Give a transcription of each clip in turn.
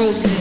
Groove to this.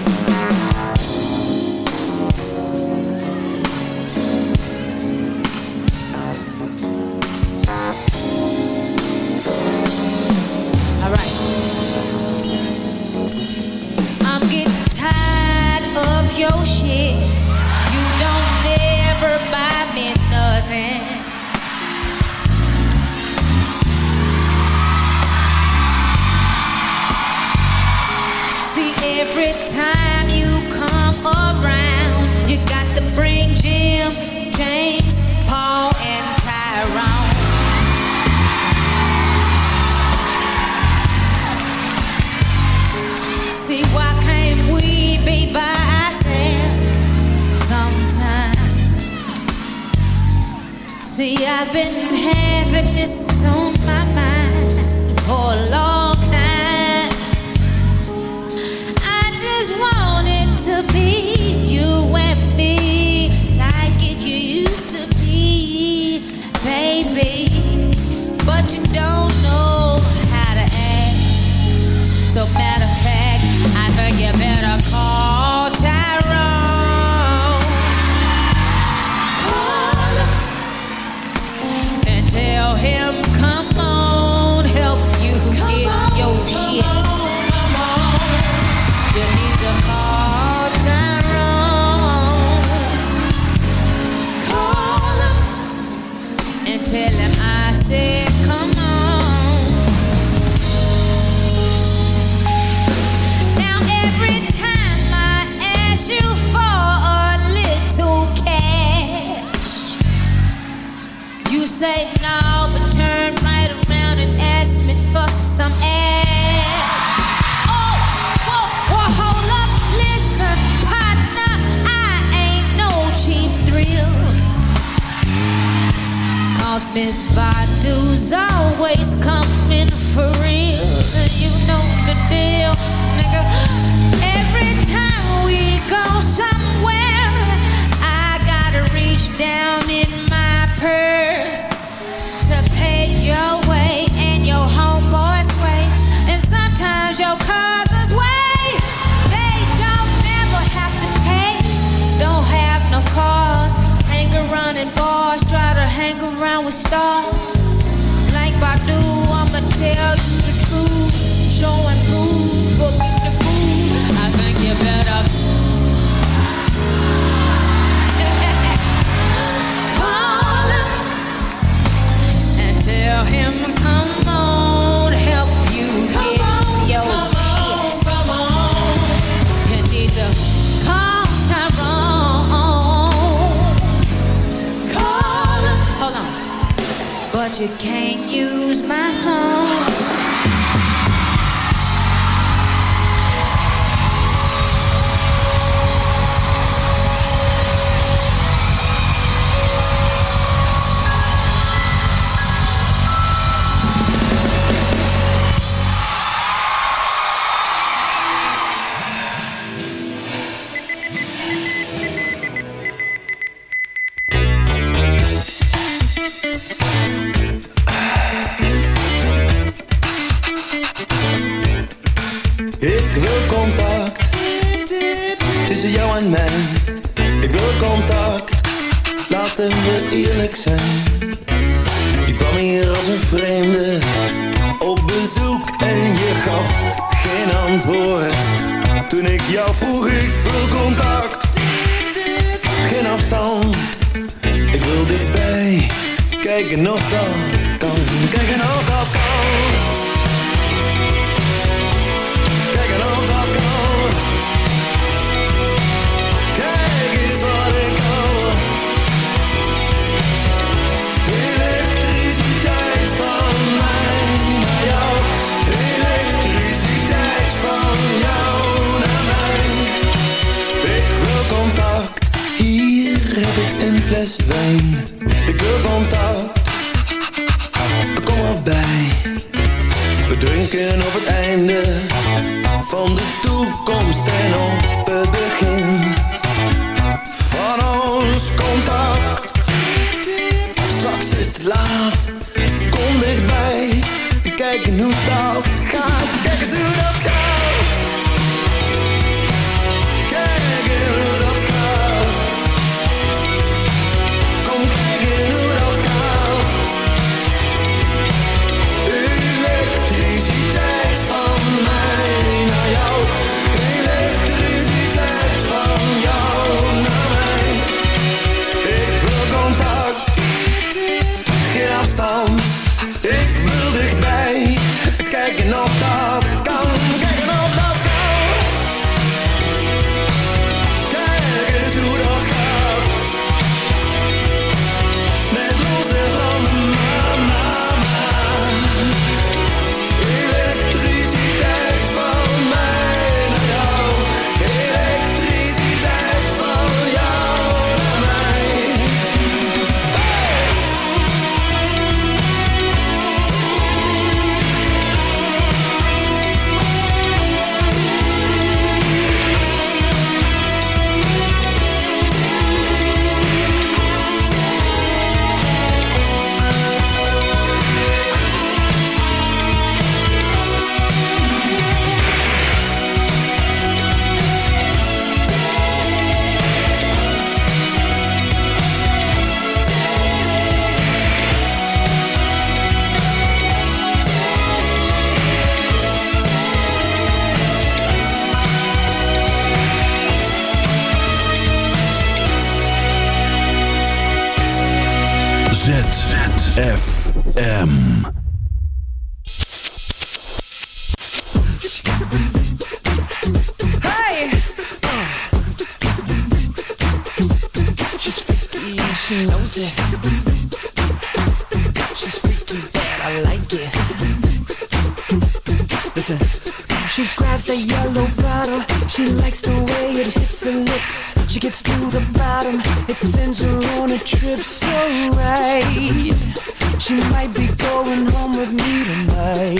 Listen. She grabs the yellow bottle. She likes the way it hits her lips. She gets to the bottom. It sends her on a trip so right. She might be going home with me tonight.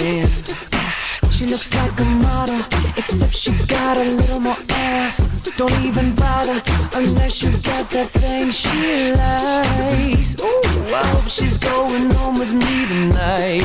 And she looks like a model, except she got a little more ass. Don't even bother unless you got that thing she likes. Ooh, I hope she's going home with me tonight.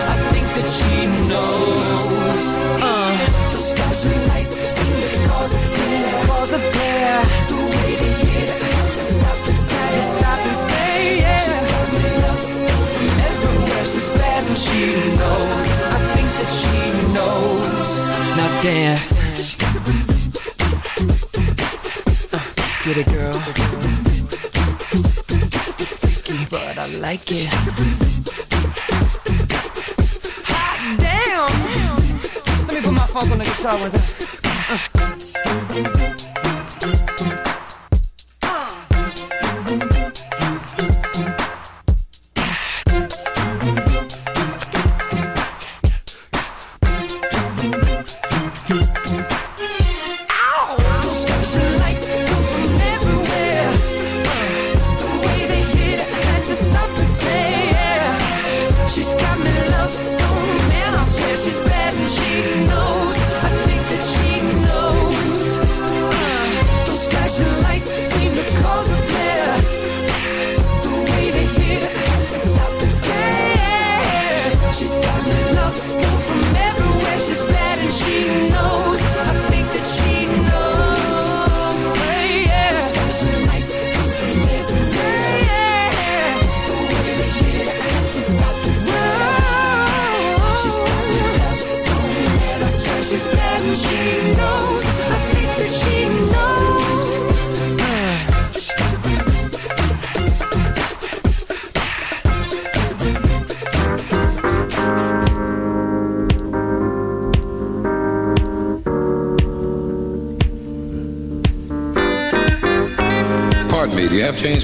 Like it.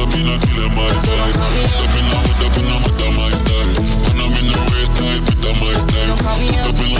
up in a killer my style. Hooked up in a hood up in a mother my style. When in race, tight with the my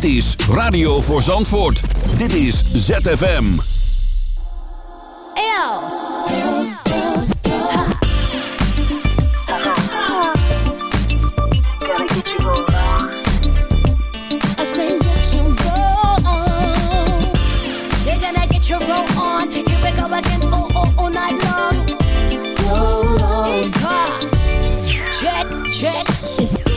Dit is Radio voor Zandvoort. Dit is ZFM. Check.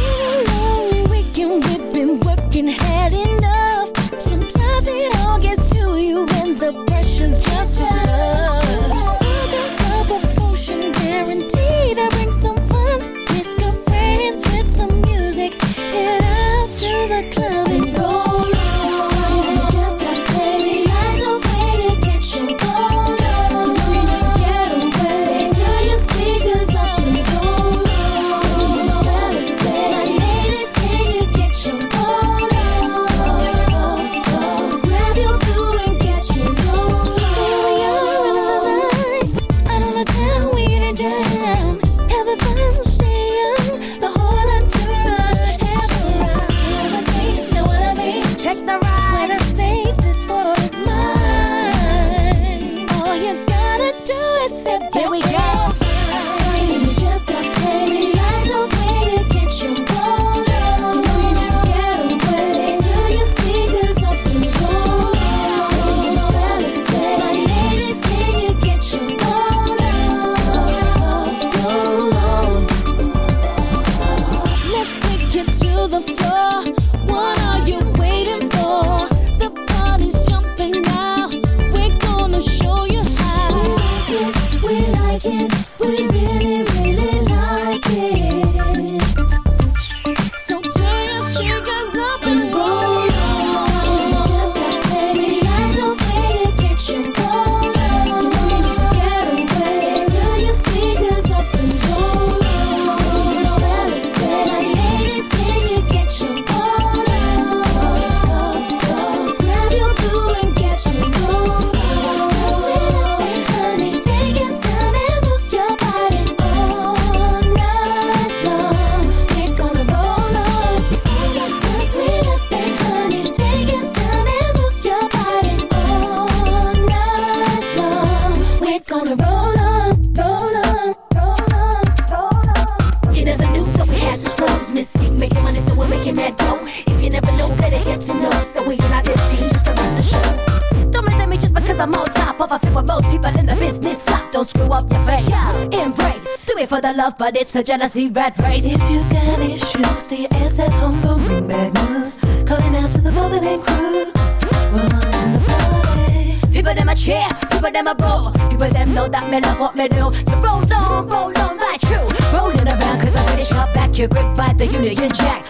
A jealousy rat race. If you got issues, stay ass at home, don't bring bad news. Calling out to the moment and crew. Woman in the party. People them a cheer, people them a boo. People them know that me love what me do. So roll on, roll on, right true. Rolling around cause I'm British hard back. You're gripped by the Union Jack.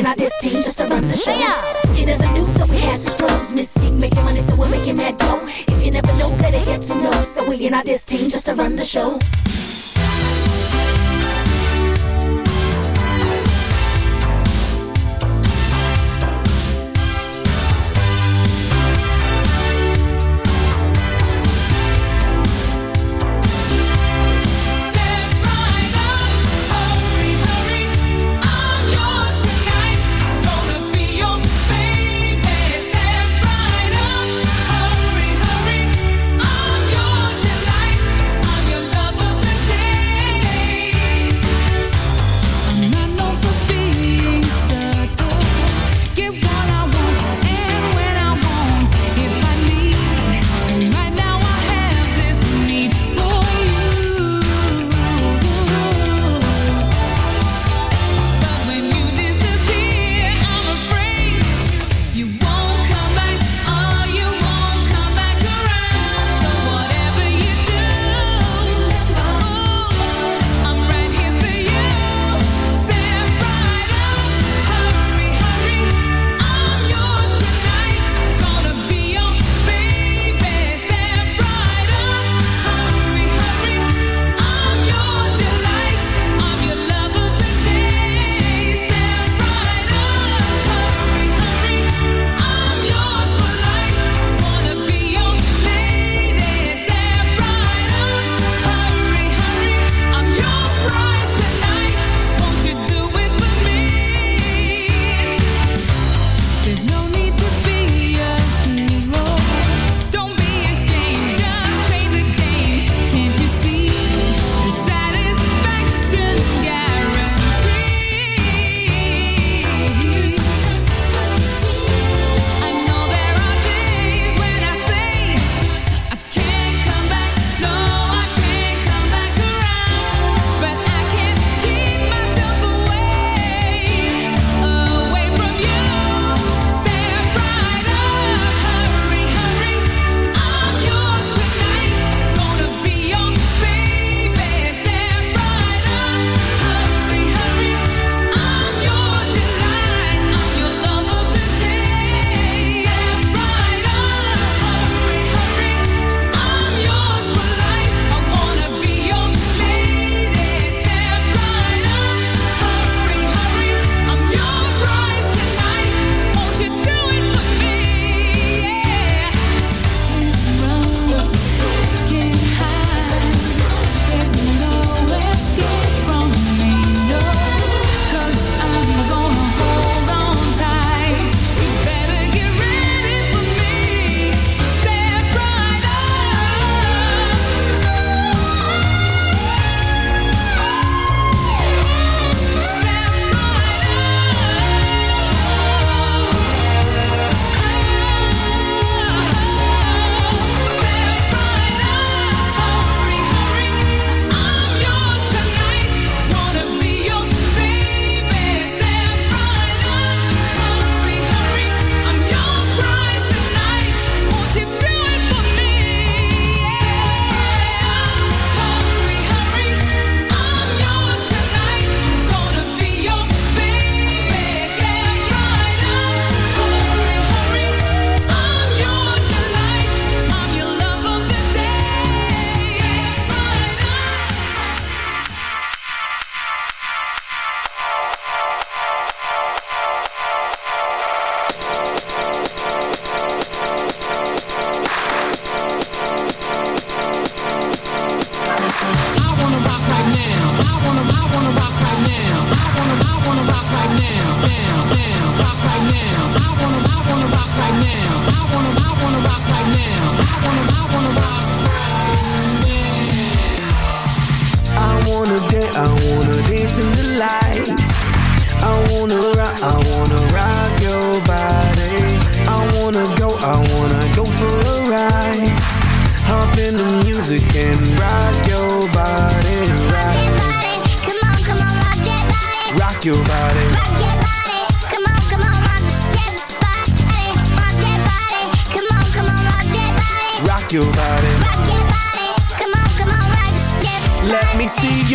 In our this team just to run the show. You never knew that we had such flows. Mystic, making money, so we're making that dough. If you never know, better get to know. So we in our this team just to run the show.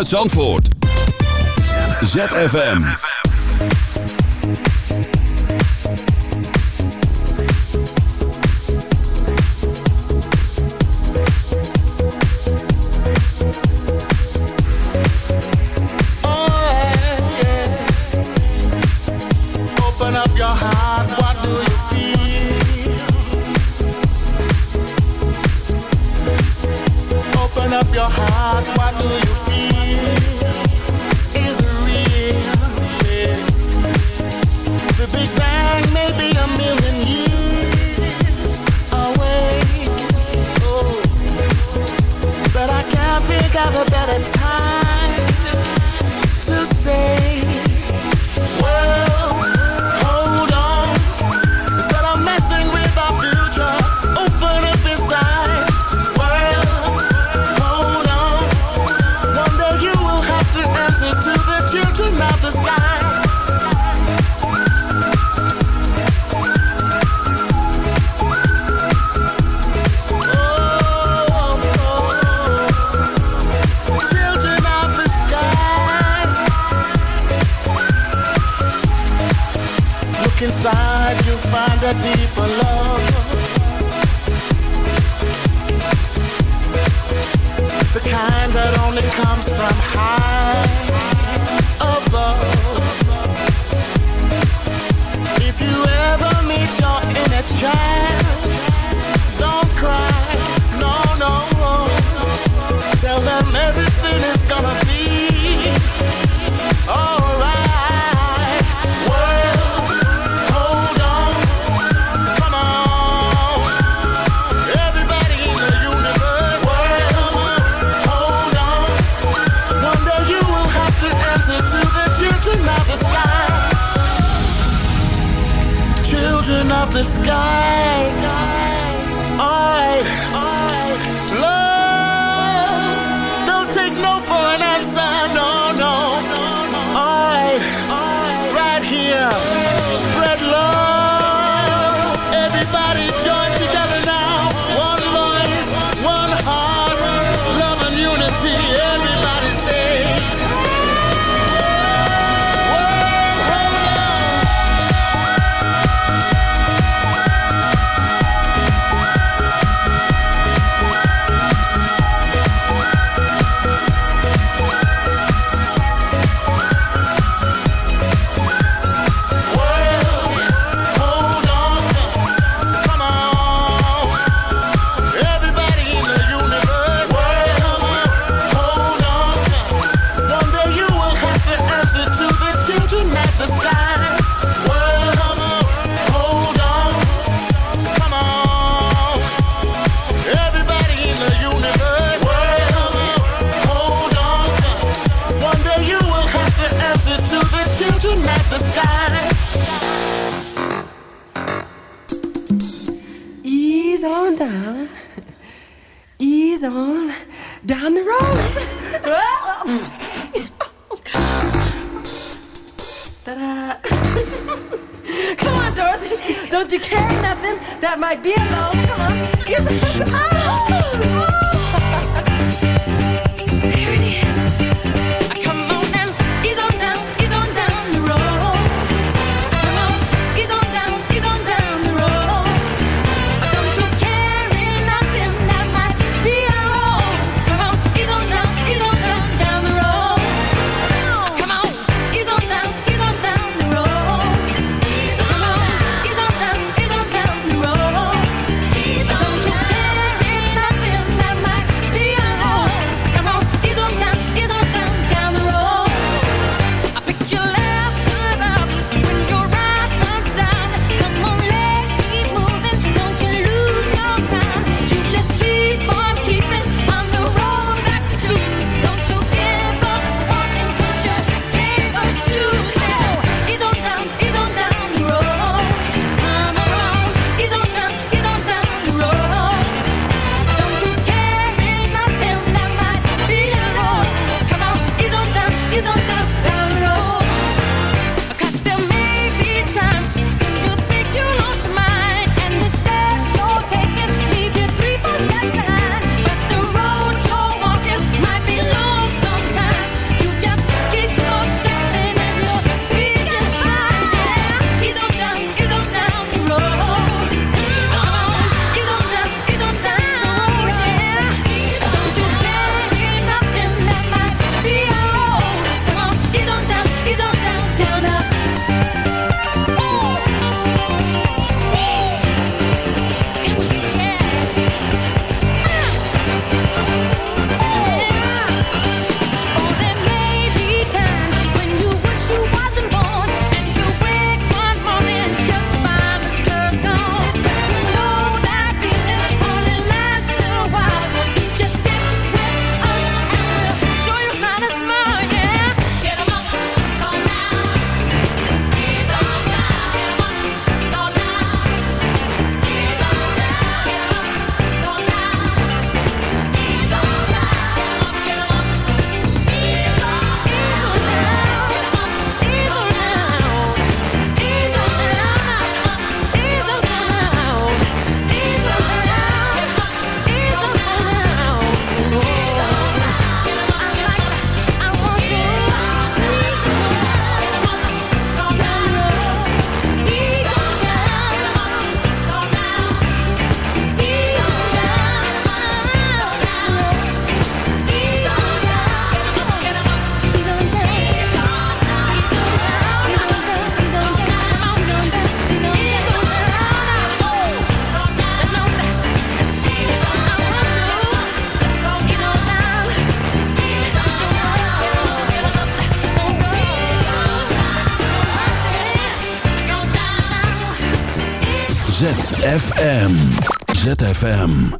vanuit Zandvoort. ZFM. Open up your heart, FM.